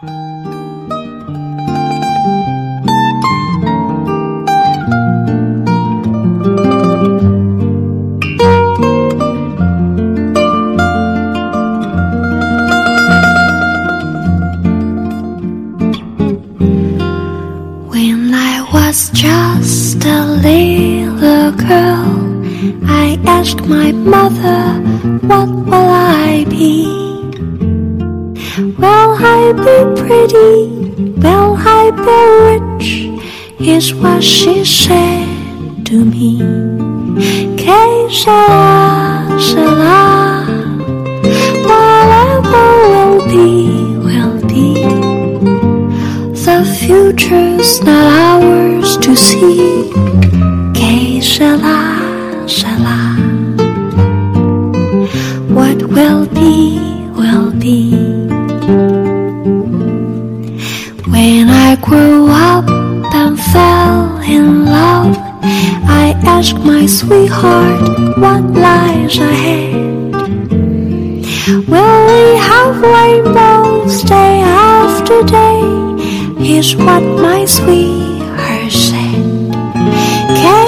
When I was just a little girl, I asked my mother, What will I be? Will I be pretty? Will I be rich? Is what she said to me. Que sera, sera, whatever will be, will be. The future's not ours to see. Que sera, sera. What will be, will be. When I grew up and fell in love, I asked my sweetheart what lies ahead. Will we have rainbows day after day? Is what my sweetheart said. Que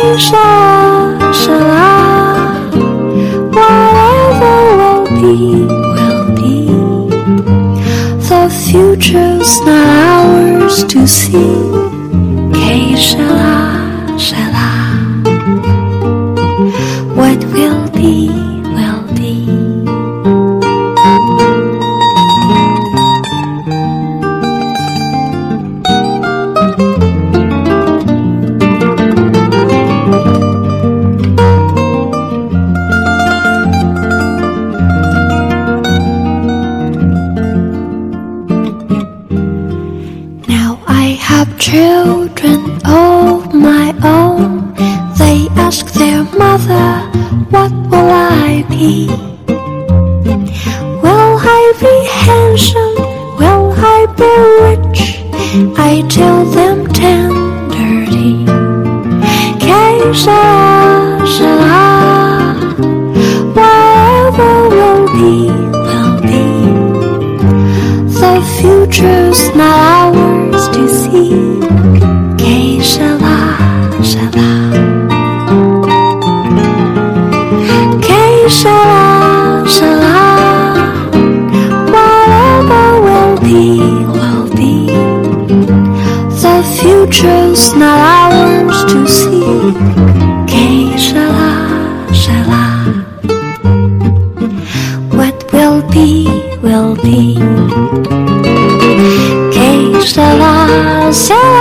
to see. Sera, sera. What will be, have children of my own. They ask their mother, What will I be? Will I be handsome? Will I be rich? I tell them tenderly, sera, whatever will be, will be. The future's not Sera, sera. Whatever will be, will be. The future's not ours to see. Sera, sera. What will be, will be. Sera, sera.